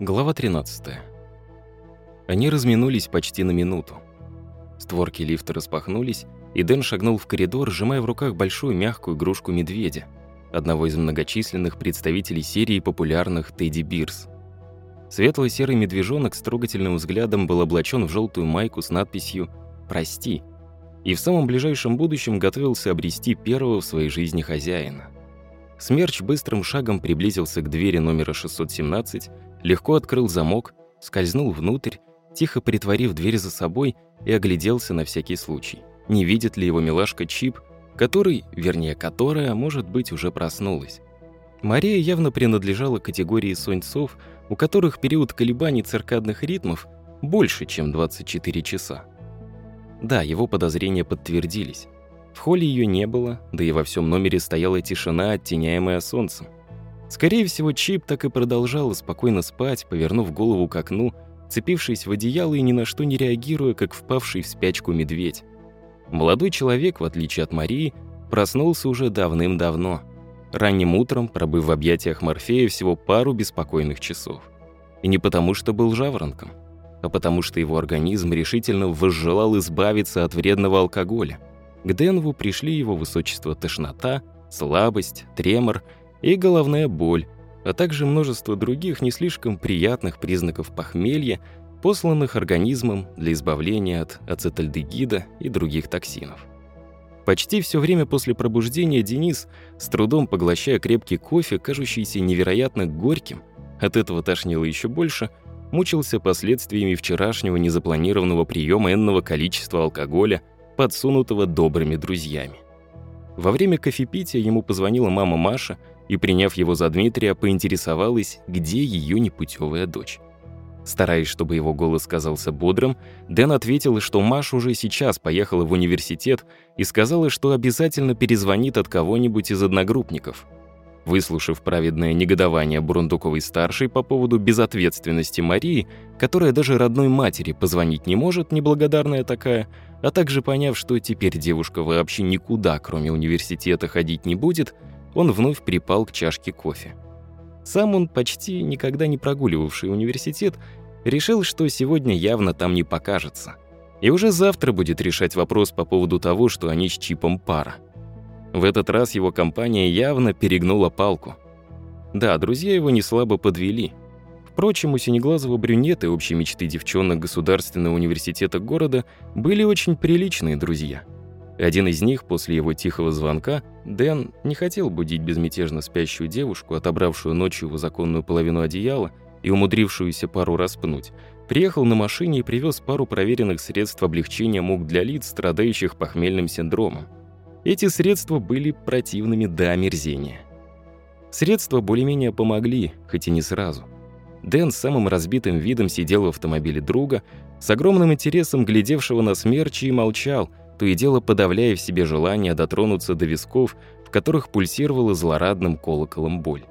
Глава 13. Они разминулись почти на минуту. Створки лифта распахнулись, и Дэн шагнул в коридор, сжимая в руках большую мягкую игрушку медведя, одного из многочисленных представителей серии популярных Тедди Бирс. Светло-серый медвежонок с трогательным взглядом был облачен в желтую майку с надписью «Прости», и в самом ближайшем будущем готовился обрести первого в своей жизни хозяина. Смерч быстрым шагом приблизился к двери номера 617, легко открыл замок, скользнул внутрь, тихо притворив дверь за собой и огляделся на всякий случай. Не видит ли его милашка Чип, который, вернее, которая, может быть, уже проснулась. Мария явно принадлежала категории соньцов, у которых период колебаний циркадных ритмов больше, чем 24 часа. Да, его подозрения подтвердились. В холле ее не было, да и во всем номере стояла тишина, оттеняемая солнцем. Скорее всего, Чип так и продолжал спокойно спать, повернув голову к окну, цепившись в одеяло и ни на что не реагируя, как впавший в спячку медведь. Молодой человек, в отличие от Марии, проснулся уже давным-давно. Ранним утром, пробыв в объятиях Морфея всего пару беспокойных часов. И не потому, что был жаворонком а потому что его организм решительно возжелал избавиться от вредного алкоголя. К Денву пришли его высочество тошнота, слабость, тремор и головная боль, а также множество других не слишком приятных признаков похмелья, посланных организмом для избавления от ацетальдегида и других токсинов. Почти все время после пробуждения Денис, с трудом поглощая крепкий кофе, кажущийся невероятно горьким, от этого тошнило еще больше, мучился последствиями вчерашнего незапланированного приема энного количества алкоголя, подсунутого добрыми друзьями. Во время кофепития ему позвонила мама Маша и, приняв его за Дмитрия, поинтересовалась, где ее непутевая дочь. Стараясь, чтобы его голос казался бодрым, Дэн ответил, что Маша уже сейчас поехала в университет и сказала, что обязательно перезвонит от кого-нибудь из одногруппников – Выслушав праведное негодование Бурундуковой-старшей по поводу безответственности Марии, которая даже родной матери позвонить не может, неблагодарная такая, а также поняв, что теперь девушка вообще никуда, кроме университета, ходить не будет, он вновь припал к чашке кофе. Сам он, почти никогда не прогуливавший университет, решил, что сегодня явно там не покажется. И уже завтра будет решать вопрос по поводу того, что они с Чипом пара. В этот раз его компания явно перегнула палку. Да, друзья его не слабо подвели. Впрочем, у синеглазого брюнета общей мечты девчонок Государственного университета города были очень приличные друзья. Один из них, после его тихого звонка, Дэн не хотел будить безмятежно спящую девушку, отобравшую ночью его законную половину одеяла и умудрившуюся пару раз пнуть, приехал на машине и привез пару проверенных средств облегчения мук для лиц, страдающих похмельным синдромом. Эти средства были противными до омерзения. Средства более-менее помогли, хоть и не сразу. Дэн с самым разбитым видом сидел в автомобиле друга, с огромным интересом глядевшего на смерчи и молчал, то и дело подавляя в себе желание дотронуться до висков, в которых пульсировала злорадным колоколом боль.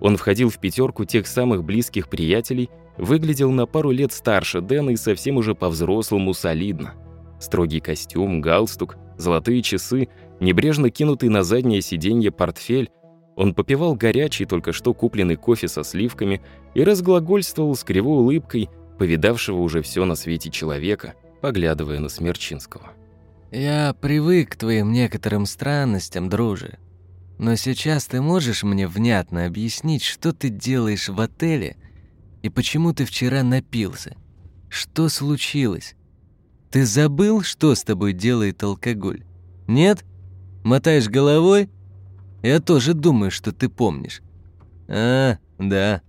Он входил в пятерку тех самых близких приятелей, выглядел на пару лет старше Дэна и совсем уже по-взрослому солидно. Строгий костюм, галстук, золотые часы, небрежно кинутый на заднее сиденье портфель. Он попивал горячий, только что купленный кофе со сливками и разглагольствовал с кривой улыбкой, повидавшего уже все на свете человека, поглядывая на Смерчинского. «Я привык к твоим некоторым странностям, друже. Но сейчас ты можешь мне внятно объяснить, что ты делаешь в отеле и почему ты вчера напился? Что случилось? Ты забыл, что с тобой делает алкоголь? Нет? Мотаешь головой? Я тоже думаю, что ты помнишь. А, да.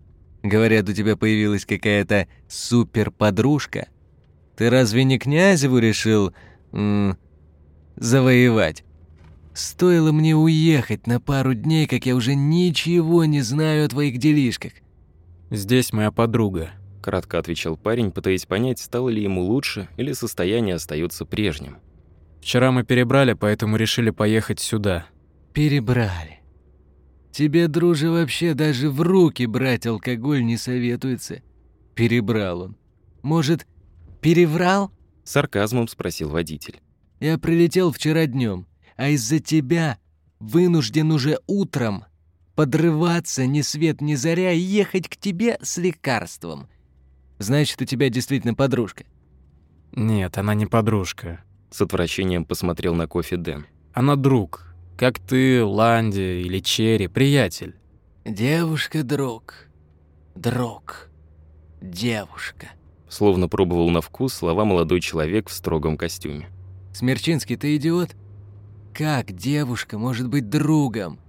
Говорят, у тебя появилась какая-то супер-подружка. Ты разве не князеву решил м завоевать? Стоило мне уехать на пару дней, как я уже ничего не знаю о твоих делишках. Здесь моя подруга, Кратко отвечал парень, пытаясь понять, стало ли ему лучше или состояние остается прежним. «Вчера мы перебрали, поэтому решили поехать сюда». «Перебрали. Тебе, друже, вообще даже в руки брать алкоголь не советуется». Перебрал он. «Может, переврал?» Сарказмом спросил водитель. «Я прилетел вчера днем, а из-за тебя вынужден уже утром подрываться ни свет ни заря и ехать к тебе с лекарством. Значит, у тебя действительно подружка. Нет, она не подружка. С отвращением посмотрел на кофе Дэн. Она друг. Как ты, Ланди или Черри, приятель. Девушка-друг. Друг. Девушка. Словно пробовал на вкус слова молодой человек в строгом костюме. Смерчинский, ты идиот? Как девушка может быть другом?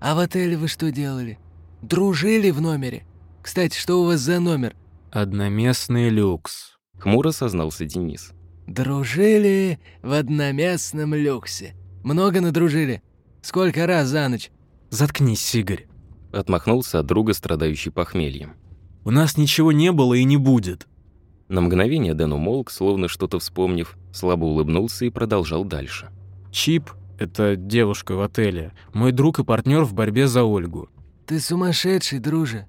А в отеле вы что делали? Дружили в номере? Кстати, что у вас за номер? Одноместный люкс. Хмуро сознался Денис. Дружили в одноместном люксе. Много надружили? Сколько раз за ночь? Заткнись, Игорь. Отмахнулся от друга, страдающий похмельем. У нас ничего не было и не будет. На мгновение Дэн умолк, словно что-то вспомнив, слабо улыбнулся и продолжал дальше. Чип — это девушка в отеле. Мой друг и партнер в борьбе за Ольгу. Ты сумасшедший, друже.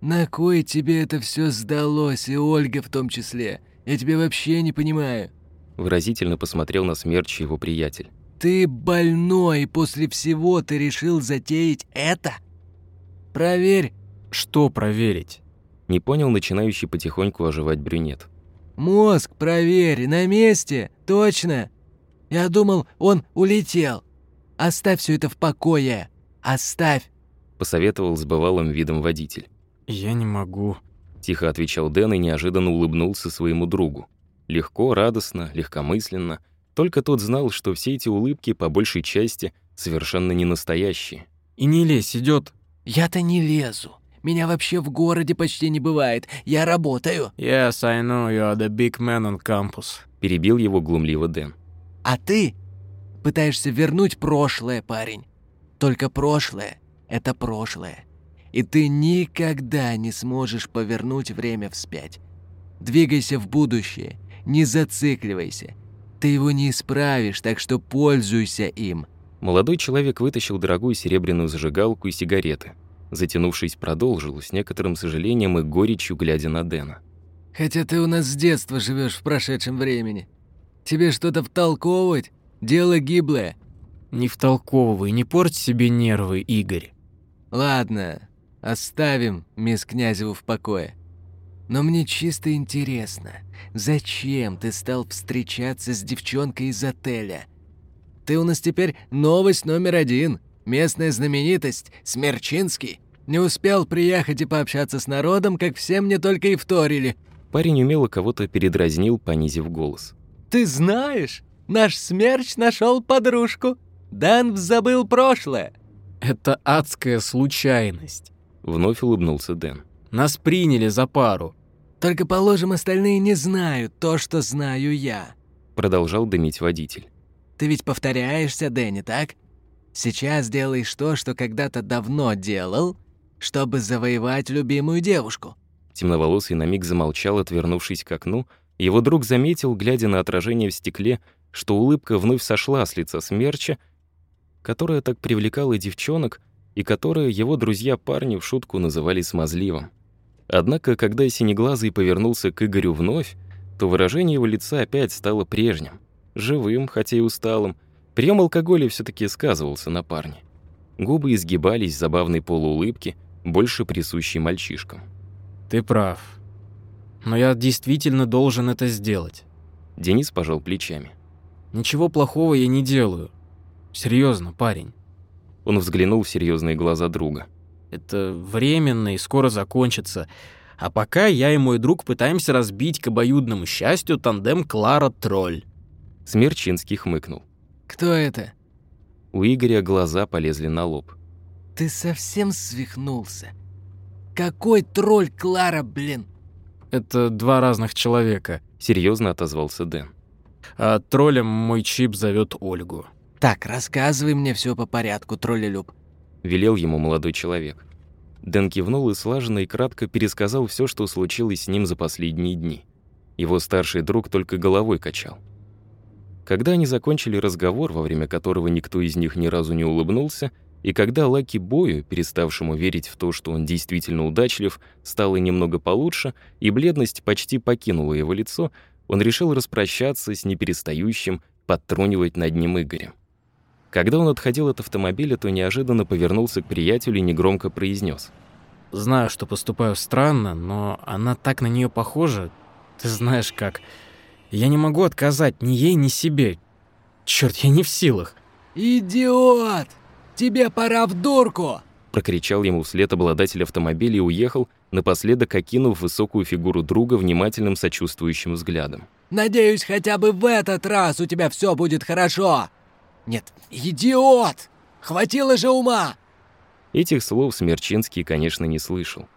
На кой тебе это все сдалось, и Ольга в том числе? Я тебя вообще не понимаю. Выразительно посмотрел на смерч его приятель. Ты больной, после всего ты решил затеять это? Проверь. Что проверить? Не понял начинающий потихоньку оживать брюнет. Мозг проверь, на месте, точно. Я думал, он улетел. Оставь все это в покое. Оставь. Посоветовал с бывалым видом водитель. Я не могу. Тихо отвечал Дэн и неожиданно улыбнулся своему другу. Легко, радостно, легкомысленно. Только тот знал, что все эти улыбки, по большей части, совершенно не настоящие. И не лезь, идет. Я-то не лезу. Меня вообще в городе почти не бывает. Я работаю. Yes, I know you are the big man on campus. Перебил его глумливо Дэн. А ты пытаешься вернуть прошлое, парень. Только прошлое — это прошлое. И ты никогда не сможешь повернуть время вспять. Двигайся в будущее, не зацикливайся. Ты его не исправишь, так что пользуйся им. Молодой человек вытащил дорогую серебряную зажигалку и сигареты. Затянувшись, продолжил, с некоторым сожалением и горечью глядя на Дэна. Хотя ты у нас с детства живешь в прошедшем времени. Тебе что-то втолковывать? Дело гиблое. Не втолковывай, не порть себе нервы, Игорь. Ладно, оставим мисс Князеву в покое. Но мне чисто интересно, зачем ты стал встречаться с девчонкой из отеля? Ты у нас теперь новость номер один. Местная знаменитость Смерчинский. Не успел приехать и пообщаться с народом, как все мне только и вторили. Парень умело кого-то передразнил, понизив голос. Ты знаешь, наш Смерч нашел подружку. Дан забыл прошлое. Это адская случайность. Вновь улыбнулся Дэн. Нас приняли за пару. Только, положим, остальные не знают то, что знаю я. Продолжал дымить водитель. Ты ведь повторяешься, Дэнни, так? Сейчас делаешь то, что когда-то давно делал, чтобы завоевать любимую девушку. Темноволосый на миг замолчал, отвернувшись к окну. Его друг заметил, глядя на отражение в стекле, что улыбка вновь сошла с лица смерча, которая так привлекала девчонок и которая его друзья-парни в шутку называли смазливым. Однако, когда Синеглазый повернулся к Игорю вновь, то выражение его лица опять стало прежним. Живым, хотя и усталым. Прием алкоголя все таки сказывался на парне. Губы изгибались забавной полуулыбке, больше присущей мальчишкам. Ты прав. Но я действительно должен это сделать. Денис пожал плечами. Ничего плохого я не делаю. Серьезно, парень. Он взглянул в серьезные глаза друга. Это временно и скоро закончится. А пока я и мой друг пытаемся разбить к обоюдному счастью тандем Клара-Тролль. Смерчинский хмыкнул. Кто это? У Игоря глаза полезли на лоб. Ты совсем свихнулся? Какой тролль Клара, блин? Это два разных человека. Серьезно отозвался Дэн. А троллем мой чип зовет Ольгу. Так, рассказывай мне все по порядку, троллелюб. Велел ему молодой человек. Дэн кивнул и слаженно и кратко пересказал все, что случилось с ним за последние дни. Его старший друг только головой качал. Когда они закончили разговор, во время которого никто из них ни разу не улыбнулся, и когда Лаки Бою, переставшему верить в то, что он действительно удачлив, стало немного получше, и бледность почти покинула его лицо, он решил распрощаться с неперестающим подтрунивать над ним Игорем. Когда он отходил от автомобиля, то неожиданно повернулся к приятелю и негромко произнес: Знаю, что поступаю странно, но она так на нее похожа. Ты знаешь как. Я не могу отказать ни ей, ни себе. Черт, я не в силах. «Идиот! Тебе пора в дурку!» Прокричал ему вслед обладатель автомобиля и уехал, напоследок окинув высокую фигуру друга внимательным сочувствующим взглядом. «Надеюсь, хотя бы в этот раз у тебя все будет хорошо!» «Нет, идиот! Хватило же ума!» Этих слов Смерчинский, конечно, не слышал.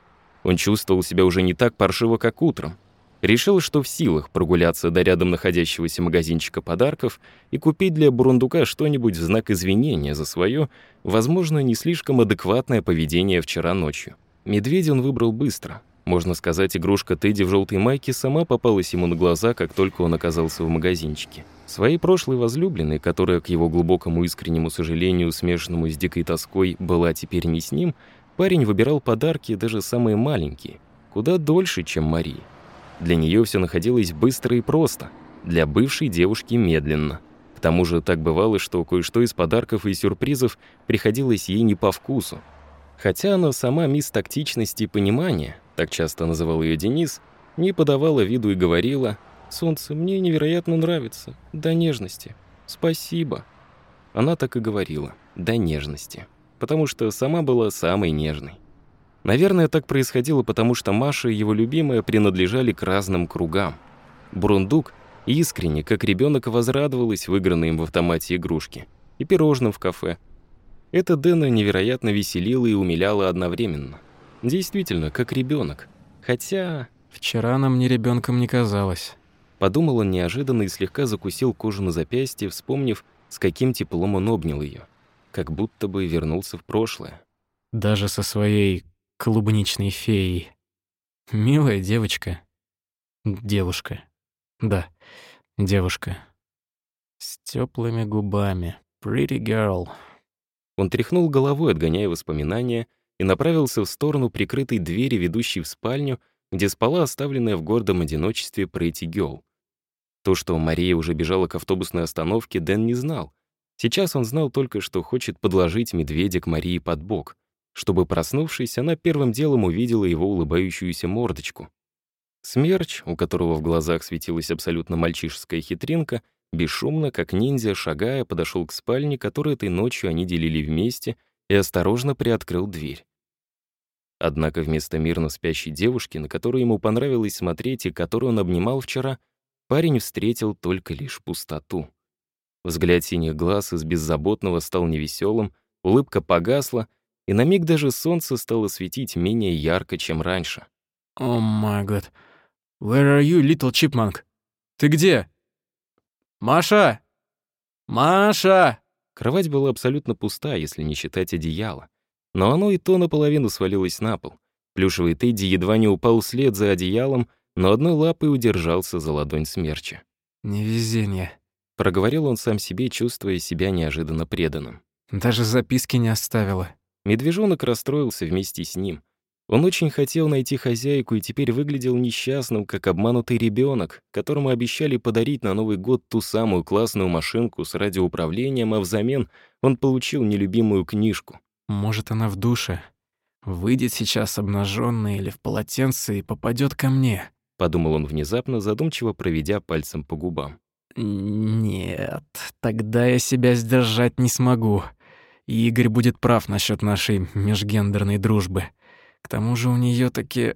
Он чувствовал себя уже не так паршиво, как утром. Решил, что в силах прогуляться до рядом находящегося магазинчика подарков и купить для бурундука что-нибудь в знак извинения за свое, возможно, не слишком адекватное поведение вчера ночью. Медведя он выбрал быстро. Можно сказать, игрушка Тедди в желтой майке сама попалась ему на глаза, как только он оказался в магазинчике. Своей прошлой возлюбленной, которая, к его глубокому искреннему сожалению, смешанному с дикой тоской, была теперь не с ним, парень выбирал подарки, даже самые маленькие, куда дольше, чем Марии. Для нее все находилось быстро и просто, для бывшей девушки медленно. К тому же так бывало, что кое-что из подарков и сюрпризов приходилось ей не по вкусу. Хотя она сама мисс тактичности и понимания, так часто называл ее Денис, не подавала виду и говорила «Солнце, мне невероятно нравится, до нежности, спасибо». Она так и говорила «до нежности», потому что сама была самой нежной. Наверное, так происходило, потому что Маша и его любимая принадлежали к разным кругам. Бурундук искренне, как ребенок, возрадовалась выигранной им в автомате игрушки и пирожным в кафе. Это Дэна невероятно веселило и умиляло одновременно. Действительно, как ребенок. Хотя... Вчера она мне ребенком не казалась. Подумал он неожиданно и слегка закусил кожу на запястье, вспомнив, с каким теплом он обнял ее, Как будто бы вернулся в прошлое. Даже со своей клубничной феей. Милая девочка. Девушка. Да, девушка. С теплыми губами. Pretty girl. Он тряхнул головой, отгоняя воспоминания, и направился в сторону прикрытой двери, ведущей в спальню, где спала оставленная в гордом одиночестве Прейти Гелл. То, что Мария уже бежала к автобусной остановке, Дэн не знал. Сейчас он знал только, что хочет подложить медведя к Марии под бок чтобы, проснувшись, она первым делом увидела его улыбающуюся мордочку. Смерч, у которого в глазах светилась абсолютно мальчишеская хитринка, бесшумно, как ниндзя, шагая, подошел к спальне, которую этой ночью они делили вместе, и осторожно приоткрыл дверь. Однако вместо мирно спящей девушки, на которую ему понравилось смотреть и которую он обнимал вчера, парень встретил только лишь пустоту. Взгляд синих глаз из беззаботного стал невеселым, улыбка погасла, и на миг даже солнце стало светить менее ярко, чем раньше. «О май гад. Where are you, little chipmunk? Ты где? Маша! Маша!» Кровать была абсолютно пуста, если не считать одеяла. Но оно и то наполовину свалилось на пол. Плюшевый Тедди едва не упал вслед за одеялом, но одной лапой удержался за ладонь смерча. «Невезение», — проговорил он сам себе, чувствуя себя неожиданно преданным. «Даже записки не оставила». Медвежонок расстроился вместе с ним. Он очень хотел найти хозяйку и теперь выглядел несчастным, как обманутый ребенок, которому обещали подарить на Новый год ту самую классную машинку с радиоуправлением, а взамен он получил нелюбимую книжку. «Может, она в душе? Выйдет сейчас обнаженная или в полотенце и попадет ко мне», — подумал он внезапно, задумчиво проведя пальцем по губам. «Нет, тогда я себя сдержать не смогу. Игорь будет прав насчет нашей межгендерной дружбы. К тому же у нее таки...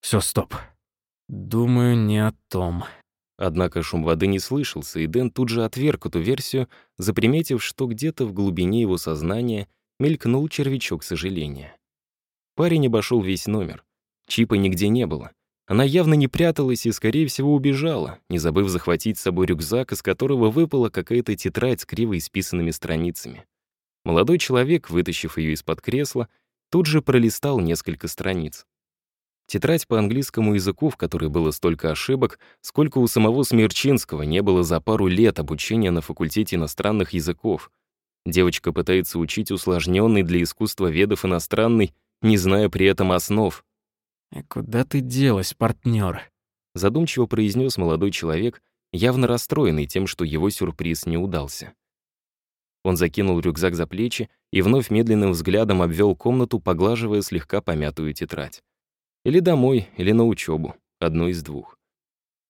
Все, стоп. Думаю, не о том. Однако шум воды не слышался, и Дэн тут же отверг эту версию, заприметив, что где-то в глубине его сознания мелькнул червячок сожаления. Парень обошел весь номер. Чипа нигде не было. Она явно не пряталась и, скорее всего, убежала, не забыв захватить с собой рюкзак, из которого выпала какая-то тетрадь с криво исписанными страницами. Молодой человек, вытащив ее из-под кресла, тут же пролистал несколько страниц. Тетрадь по английскому языку, в которой было столько ошибок, сколько у самого Смерчинского не было за пару лет обучения на факультете иностранных языков. Девочка пытается учить усложненный для искусства ведов иностранный, не зная при этом основ. «И куда ты делась, партнер? задумчиво произнес молодой человек, явно расстроенный тем, что его сюрприз не удался. Он закинул рюкзак за плечи и вновь медленным взглядом обвел комнату, поглаживая слегка помятую тетрадь. Или домой, или на учебу, одно из двух.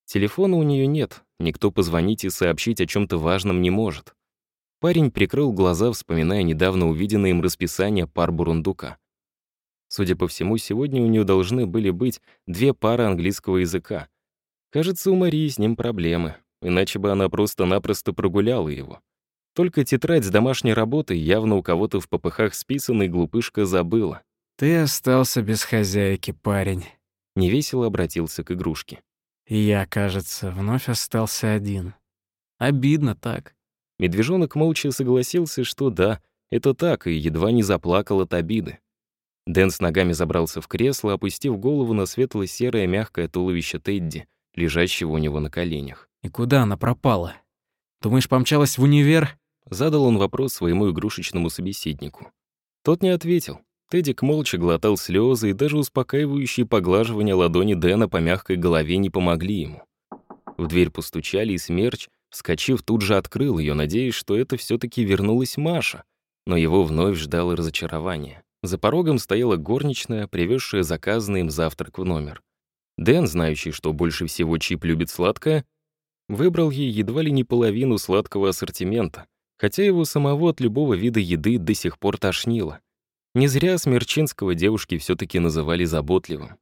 Телефона у нее нет, никто позвонить и сообщить о чем то важном не может. Парень прикрыл глаза, вспоминая недавно увиденное им расписание пар бурундука. Судя по всему, сегодня у нее должны были быть две пары английского языка. Кажется, у Марии с ним проблемы, иначе бы она просто-напросто прогуляла его. Только тетрадь с домашней работой явно у кого-то в попыхах списанной глупышка забыла. «Ты остался без хозяйки, парень». Невесело обратился к игрушке. И я, кажется, вновь остался один. Обидно так. Медвежонок молча согласился, что да, это так, и едва не заплакал от обиды. Дэн с ногами забрался в кресло, опустив голову на светло-серое мягкое туловище Тедди, лежащего у него на коленях. «И куда она пропала? Думаешь, помчалась в универ?» Задал он вопрос своему игрушечному собеседнику. Тот не ответил. Тедик молча глотал слезы, и даже успокаивающие поглаживания ладони Дэна по мягкой голове не помогли ему. В дверь постучали, и Смерч, вскочив, тут же открыл ее, надеясь, что это все таки вернулась Маша. Но его вновь ждало разочарование. За порогом стояла горничная, привезшая заказанный им завтрак в номер. Дэн, знающий, что больше всего Чип любит сладкое, выбрал ей едва ли не половину сладкого ассортимента, хотя его самого от любого вида еды до сих пор тошнило. Не зря Смерчинского девушки все таки называли заботливым.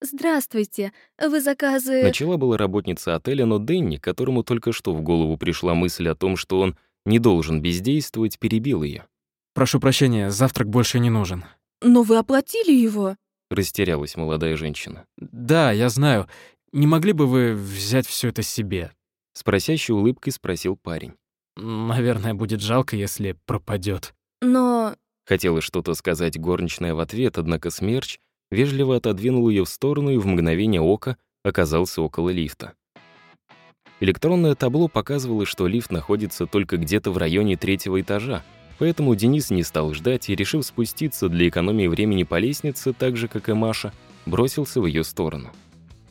«Здравствуйте, вы заказы...» Начала была работница отеля, но Дэнни, которому только что в голову пришла мысль о том, что он не должен бездействовать, перебил ее. «Прошу прощения, завтрак больше не нужен». «Но вы оплатили его?» Растерялась молодая женщина. «Да, я знаю. Не могли бы вы взять все это себе?» С просящей улыбкой спросил парень. «Наверное, будет жалко, если пропадет. «Но...» Хотела что-то сказать горничная в ответ, однако Смерч вежливо отодвинул ее в сторону и в мгновение ока оказался около лифта. Электронное табло показывало, что лифт находится только где-то в районе третьего этажа, Поэтому Денис не стал ждать и, решив спуститься для экономии времени по лестнице, так же, как и Маша, бросился в ее сторону.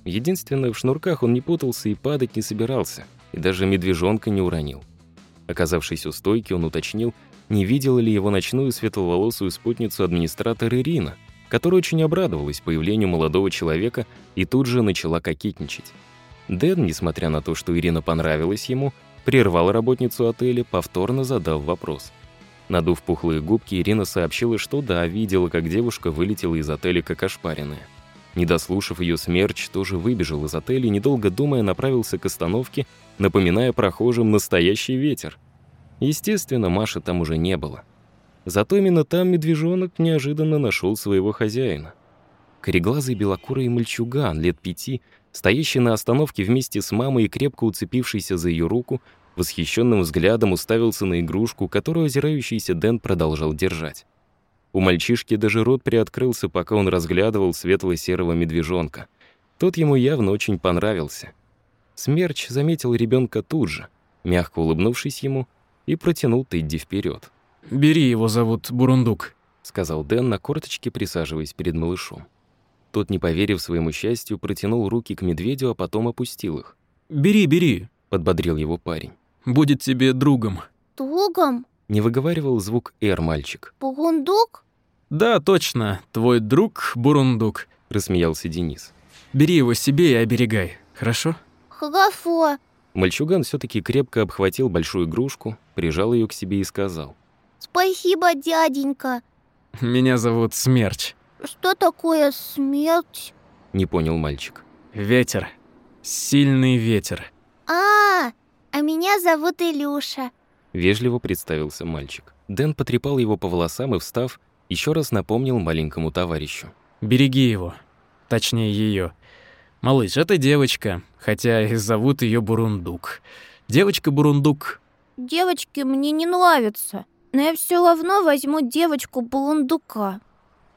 Единственное, в шнурках он не путался и падать не собирался, и даже медвежонка не уронил. Оказавшись у стойки, он уточнил, не видела ли его ночную светловолосую спутницу администратор Ирина, которая очень обрадовалась появлению молодого человека и тут же начала кокетничать. Дэн, несмотря на то, что Ирина понравилась ему, прервал работницу отеля, повторно задав вопрос. Надув пухлые губки, Ирина сообщила, что да, видела, как девушка вылетела из отеля как ошпаренная. Не дослушав ее смерч, тоже выбежал из отеля и, недолго думая, направился к остановке, напоминая прохожим настоящий ветер. Естественно, Маши там уже не было. Зато именно там медвежонок неожиданно нашел своего хозяина. Кореглазый белокурый мальчуган лет пяти, стоящий на остановке вместе с мамой и крепко уцепившийся за ее руку, восхищенным взглядом уставился на игрушку, которую озирающийся Дэн продолжал держать. У мальчишки даже рот приоткрылся, пока он разглядывал светло-серого медвежонка. Тот ему явно очень понравился. Смерч заметил ребенка тут же, мягко улыбнувшись ему, и протянул Тедди вперед. «Бери, его зовут Бурундук», — сказал Дэн на корточке, присаживаясь перед малышом. Тот, не поверив своему счастью, протянул руки к медведю, а потом опустил их. «Бери, бери», — подбодрил его парень. Будет тебе другом». «Другом?» Не выговаривал звук «р» мальчик. «Бурундук?» «Да, точно, твой друг Бурундук», — рассмеялся Денис. «Бери его себе и оберегай, хорошо?» «Хорошо». Мальчуган все таки крепко обхватил большую игрушку, прижал ее к себе и сказал. «Спасибо, дяденька». «Меня зовут Смерч». «Что такое смерть?» — не понял мальчик. «Ветер. Сильный ветер». «А, «А меня зовут Илюша», — вежливо представился мальчик. Дэн потрепал его по волосам и, встав, еще раз напомнил маленькому товарищу. «Береги его. Точнее, ее. Малыш, это девочка, хотя и зовут ее Бурундук. Девочка-Бурундук». «Девочки мне не нравятся, но я все равно возьму девочку Бурундука».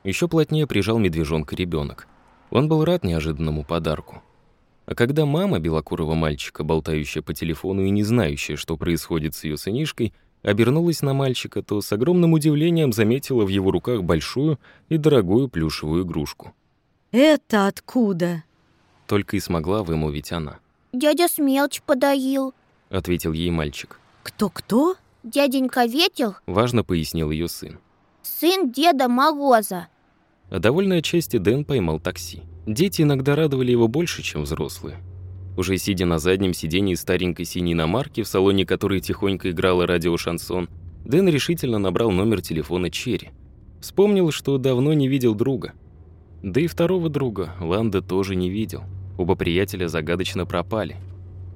Еще плотнее прижал медвежонка ребенок. Он был рад неожиданному подарку. А когда мама белокурого мальчика, болтающая по телефону и не знающая, что происходит с ее сынишкой, обернулась на мальчика, то с огромным удивлением заметила в его руках большую и дорогую плюшевую игрушку. «Это откуда?» Только и смогла вымолвить она. «Дядя Смелч подарил», — ответил ей мальчик. «Кто-кто?» Дяденька Ветел — важно пояснил ее сын. — сын Деда Мороза. А довольной отчасти Дэн поймал такси. Дети иногда радовали его больше, чем взрослые. Уже сидя на заднем сидении старенькой синей иномарки, в салоне которой тихонько играла радиошансон, Дэн решительно набрал номер телефона Черри. Вспомнил, что давно не видел друга. Да и второго друга Ланда тоже не видел. Оба приятеля загадочно пропали.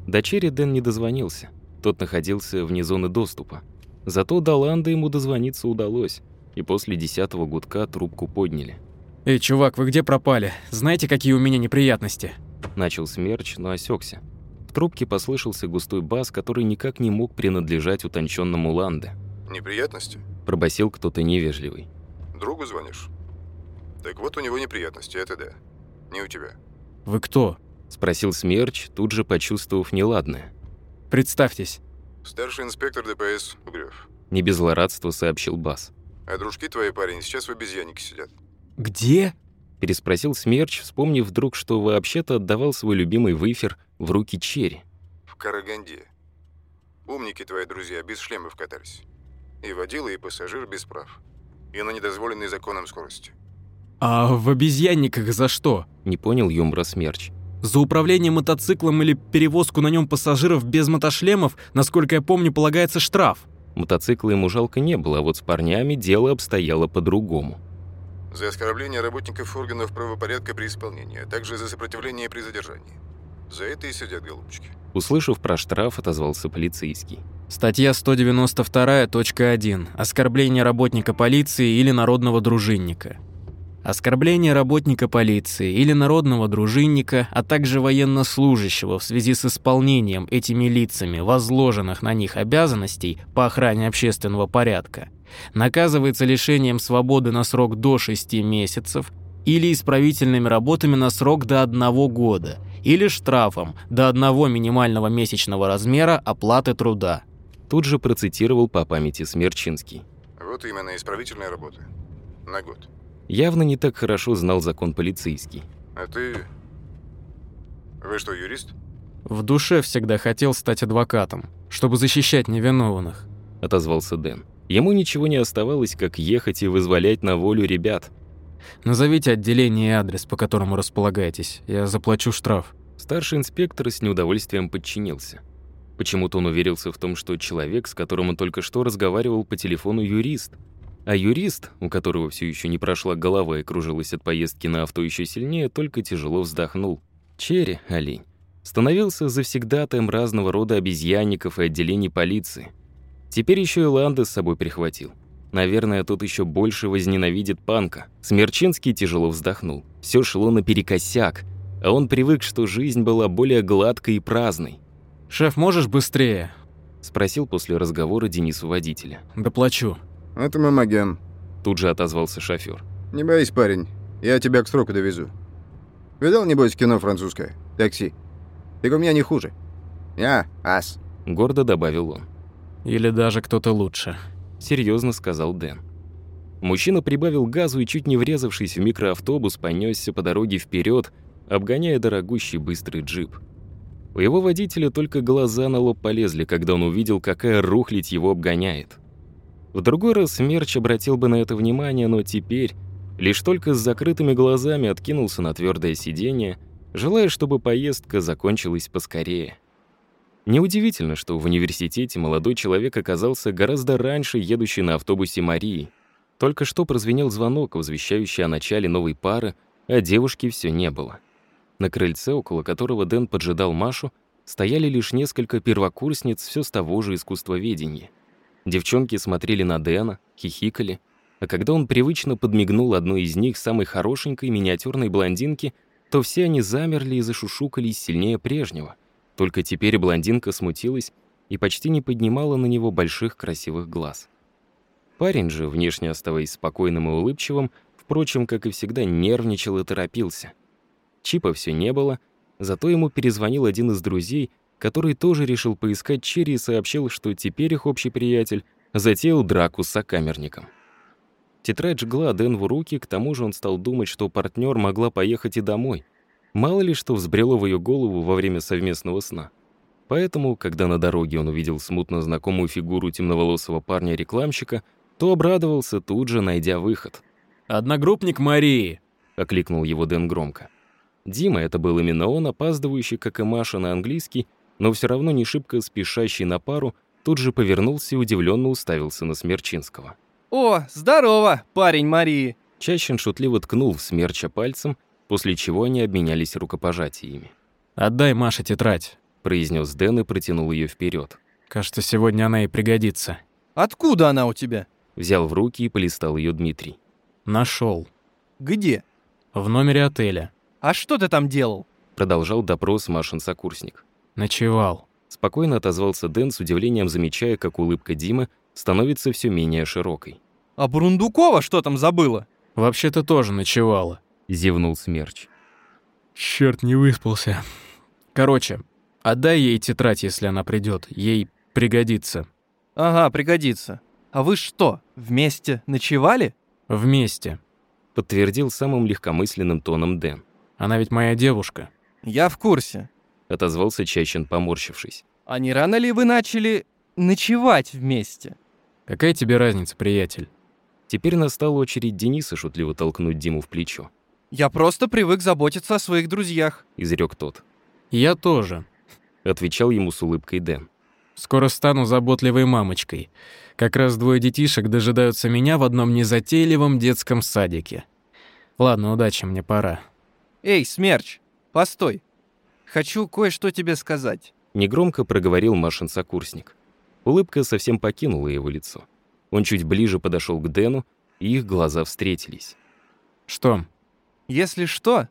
До Черри Дэн не дозвонился. Тот находился вне зоны доступа. Зато до Ланда ему дозвониться удалось, и после десятого гудка трубку подняли. «Эй, чувак, вы где пропали? Знаете, какие у меня неприятности?» Начал смерч, но осекся. В трубке послышался густой бас, который никак не мог принадлежать утонченному Ланде. Неприятности? Пробасил кто-то невежливый. Другу звонишь? Так вот у него неприятности, это да. Не у тебя. «Вы кто? Спросил смерч, тут же почувствовав неладное. Представьтесь». Старший инспектор ДПС Угрёв. Не без злорадства сообщил бас. А дружки твои, парень, сейчас в обезьяннике сидят. «Где?» Переспросил смерч, вспомнив вдруг, что вообще-то отдавал свой любимый выфер в руки Черри. В Караганде. Умники твои друзья без шлемов катались. И водила, и пассажир без прав. И на недозволенной законом скорости. «А в обезьянниках за что? Не понял юмора смерч. За управление мотоциклом или перевозку на нем пассажиров без мотошлемов, насколько я помню, полагается штраф». Мотоцикла ему жалко не было, а вот с парнями дело обстояло по-другому. За оскорбление работников органов правопорядка при исполнении, а также за сопротивление при задержании. За это и сидят голубчики. Услышав про штраф, отозвался полицейский. Статья 192.1. Оскорбление работника полиции или народного дружинника. Оскорбление работника полиции или народного дружинника, а также военнослужащего в связи с исполнением этими лицами возложенных на них обязанностей по охране общественного порядка наказывается лишением свободы на срок до 6 месяцев или исправительными работами на срок до 1 года или штрафом до одного минимального месячного размера оплаты труда. Тут же процитировал по памяти Смерчинский. Вот именно исправительная работа. На год. Явно не так хорошо знал закон полицейский. А ты... Вы что, юрист? В душе всегда хотел стать адвокатом, чтобы защищать невиновных. Отозвался Дэн. Ему ничего не оставалось, как ехать и вызволять на волю ребят. Назовите отделение и адрес, по которому располагаетесь. Я заплачу штраф. Старший инспектор с неудовольствием подчинился. Почему-то он уверился в том, что человек, с которым он только что разговаривал по телефону, юрист. А юрист, у которого все еще не прошла голова и кружилась от поездки на авто еще сильнее, только тяжело вздохнул. Черри, олень, становился завсегдатаем разного рода обезьянников и отделений полиции. Теперь еще и Ланда с собой прихватил. Наверное, тот еще больше возненавидит Панка. Смерчинский тяжело вздохнул. Все шло наперекосяк, а он привык, что жизнь была более гладкой и праздной. «Шеф, можешь быстрее?» — спросил после разговора Денис у водителя. «Доплачу». Это мамаген. Тут же отозвался шофер. Не боись, парень. Я тебя к сроку довезу. Видал, небось, кино французское? Такси. Так у меня не хуже. Я ас. Гордо добавил он. Или даже кто-то лучше. Серьезно сказал Дэн. Мужчина прибавил газу и, чуть не врезавшись в микроавтобус, понесся по дороге вперед, обгоняя дорогущий быстрый джип. У его водителя только глаза на лоб полезли, когда он увидел, какая рухлить его обгоняет. В другой раз Мерч обратил бы на это внимание, но теперь лишь только с закрытыми глазами откинулся на твердое сиденье, желая, чтобы поездка закончилась поскорее. Неудивительно, что в университете молодой человек оказался гораздо раньше едущей на автобусе Марии. Только что прозвенел звонок, возвещающий о начале новой пары, а девушки все не было. На крыльце, около которого Дэн поджидал Машу, стояли лишь несколько первокурсниц все с того же искусствоведения. Девчонки смотрели на Дэна, хихикали, а когда он привычно подмигнул одной из них, самой хорошенькой миниатюрной блондинке, то все они замерли и зашушукались сильнее прежнего. Только теперь блондинка смутилась и почти не поднимала на него больших красивых глаз. Парень же, внешне оставаясь спокойным и улыбчивым, впрочем, как и всегда, нервничал и торопился. Чипа все не было, зато ему перезвонил один из друзей, который тоже решил поискать Черри и сообщил, что теперь их общий приятель затеял драку с сокамерником. Тетрадь жгла Дэн в руки, к тому же он стал думать, что партнер могла поехать и домой. Мало ли что взбрело в ее голову во время совместного сна. Поэтому, когда на дороге он увидел смутно знакомую фигуру темноволосого парня-рекламщика, то обрадовался, тут же найдя выход. «Одногруппник Марии!» — окликнул его Дэн громко. Дима, это был именно он, опаздывающий, как и Маша, на английский, но все равно не шибко спешащий на пару, тут же повернулся и удивленно уставился на Смерчинского. «О, здорово, парень Марии!» Чащин шутливо ткнул в Смерча пальцем, после чего они обменялись рукопожатиями. «Отдай Маше тетрадь», — произнес Дэн и протянул ее вперед. «Кажется, сегодня она и пригодится». «Откуда она у тебя?» Взял в руки и полистал ее Дмитрий. Нашел. «Где?» В номере отеля. «А что ты там делал?» Продолжал допрос Машин сокурсник. Ночевал. Спокойно отозвался Дэн с удивлением, замечая, как улыбка Димы становится все менее широкой. «А Бурундукова что там забыла?» Вообще-то тоже ночевала. Зевнул Смерч. Черт, не выспался. Короче, отдай ей тетрадь, если она придет. Ей пригодится. «Ага, пригодится. А вы что, вместе ночевали?» Вместе. Подтвердил самым легкомысленным тоном Дэн. Она ведь моя девушка. «Я в курсе. Отозвался Чащин, поморщившись. А не рано ли вы начали ночевать вместе?» Какая тебе разница, приятель? Теперь настала очередь Дениса шутливо толкнуть Диму в плечо. «Я просто привык заботиться о своих друзьях». Изрек тот. Я тоже. Отвечал ему с улыбкой Дэн. Скоро стану заботливой мамочкой. Как раз двое детишек дожидаются меня в одном незатейливом детском садике. Ладно, удачи, мне пора. «Эй, Смерч, постой. Хочу кое-что тебе сказать». Негромко проговорил Машин сокурсник. Улыбка совсем покинула его лицо. Он чуть ближе подошел к Дэну, и их глаза встретились. Что? «Если что,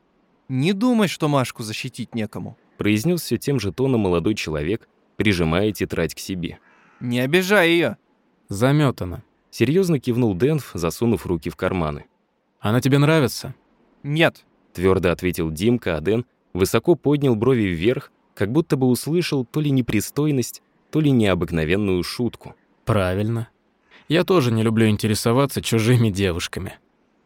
не думай, что Машку защитить некому. Произнес все тем же тоном молодой человек, прижимая тетрадь к себе. Не обижай ее. Заметано. Серьезно кивнул Дэнф, засунув руки в карманы. Она тебе нравится? Нет. Твердо ответил Димка, а Дэн высоко поднял брови вверх, как будто бы услышал то ли непристойность, то ли необыкновенную шутку. Правильно. Я тоже не люблю интересоваться чужими девушками.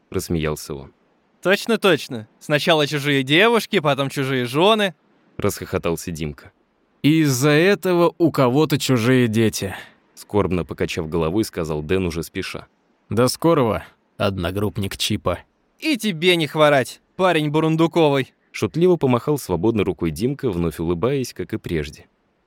Рассмеялся он. Точно-точно. Сначала чужие девушки, потом чужие жены. Расхохотался Димка. И из-за этого у кого-то чужие дети. Скорбно покачав головой, сказал Дэн уже спеша. До скорого, одногруппник Чипа. И тебе не хворать, парень Бурундуковый. Шутливо помахал свободной рукой Димка, вновь улыбаясь, как и прежде.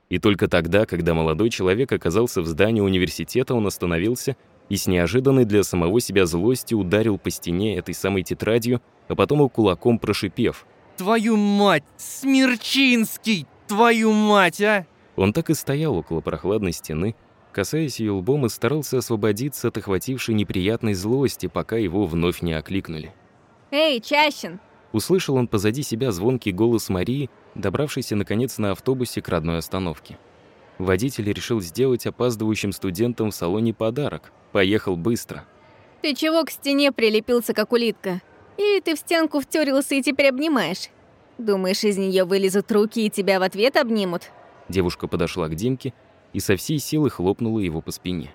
И только тогда, когда молодой человек оказался в здании университета, он остановился и с неожиданной для самого себя злости ударил по стене этой самой тетрадью, а потом и кулаком прошипев. Твою мать, Смерчинский, твою мать, а! Он так и стоял около прохладной стены, касаясь ее лбом и старался освободиться от охватившей неприятной злости, пока его вновь не окликнули. Эй, Чащин! Услышал он позади себя звонкий голос Марии, добравшейся наконец на автобусе к родной остановке. Водитель решил сделать опаздывающим студентам в салоне подарок. Поехал быстро. Ты чего к стене прилепился, как улитка? Или ты в стенку втёрился и теперь обнимаешь? Думаешь, из нее вылезут руки и тебя в ответ обнимут? Девушка подошла к Димке и со всей силы хлопнула его по спине.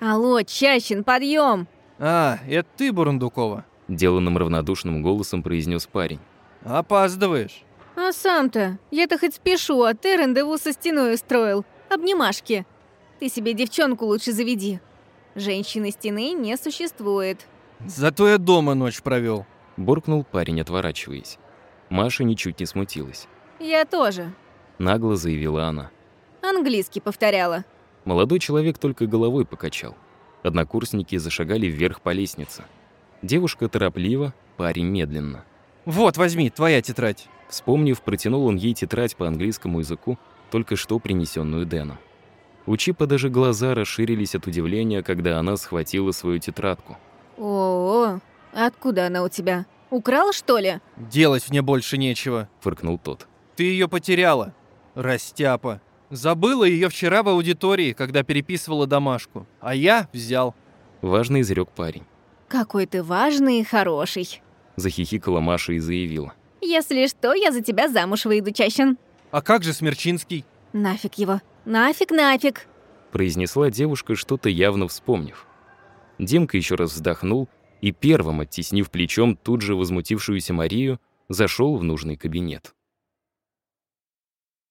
Алло, Чащин, подъем! А, это ты, Бурундукова? Деланным равнодушным голосом произнес парень. Опаздываешь. А сам-то? Я-то хоть спешу, а ты рандеву со стеной устроил. Обнимашки. Ты себе девчонку лучше заведи. Женщины стены не существует. Зато я дома ночь провел. Буркнул парень, отворачиваясь. Маша ничуть не смутилась. Я тоже. Нагло заявила она. Английский повторяла. Молодой человек только головой покачал. Однокурсники зашагали вверх по лестнице. Девушка торопливо, парень медленно. Вот, возьми, твоя тетрадь. Вспомнив, протянул он ей тетрадь по английскому языку, только что принесенную Дэном. У Чипа даже глаза расширились от удивления, когда она схватила свою тетрадку. О, откуда она у тебя? Украл, что ли? Делать мне больше нечего. Фыркнул тот. Ты ее потеряла. Растяпа. Забыла ее вчера в аудитории, когда переписывала домашку. А я взял. Важно изрек парень. Какой ты важный и хороший. Захихикала Маша и заявила. Если что, я за тебя замуж выйду, Чащин. А как же Смерчинский? Нафиг его. Нафиг, нафиг. Произнесла девушка, что-то явно вспомнив. Димка еще раз вздохнул и первым, оттеснив плечом тут же возмутившуюся Марию, зашел в нужный кабинет.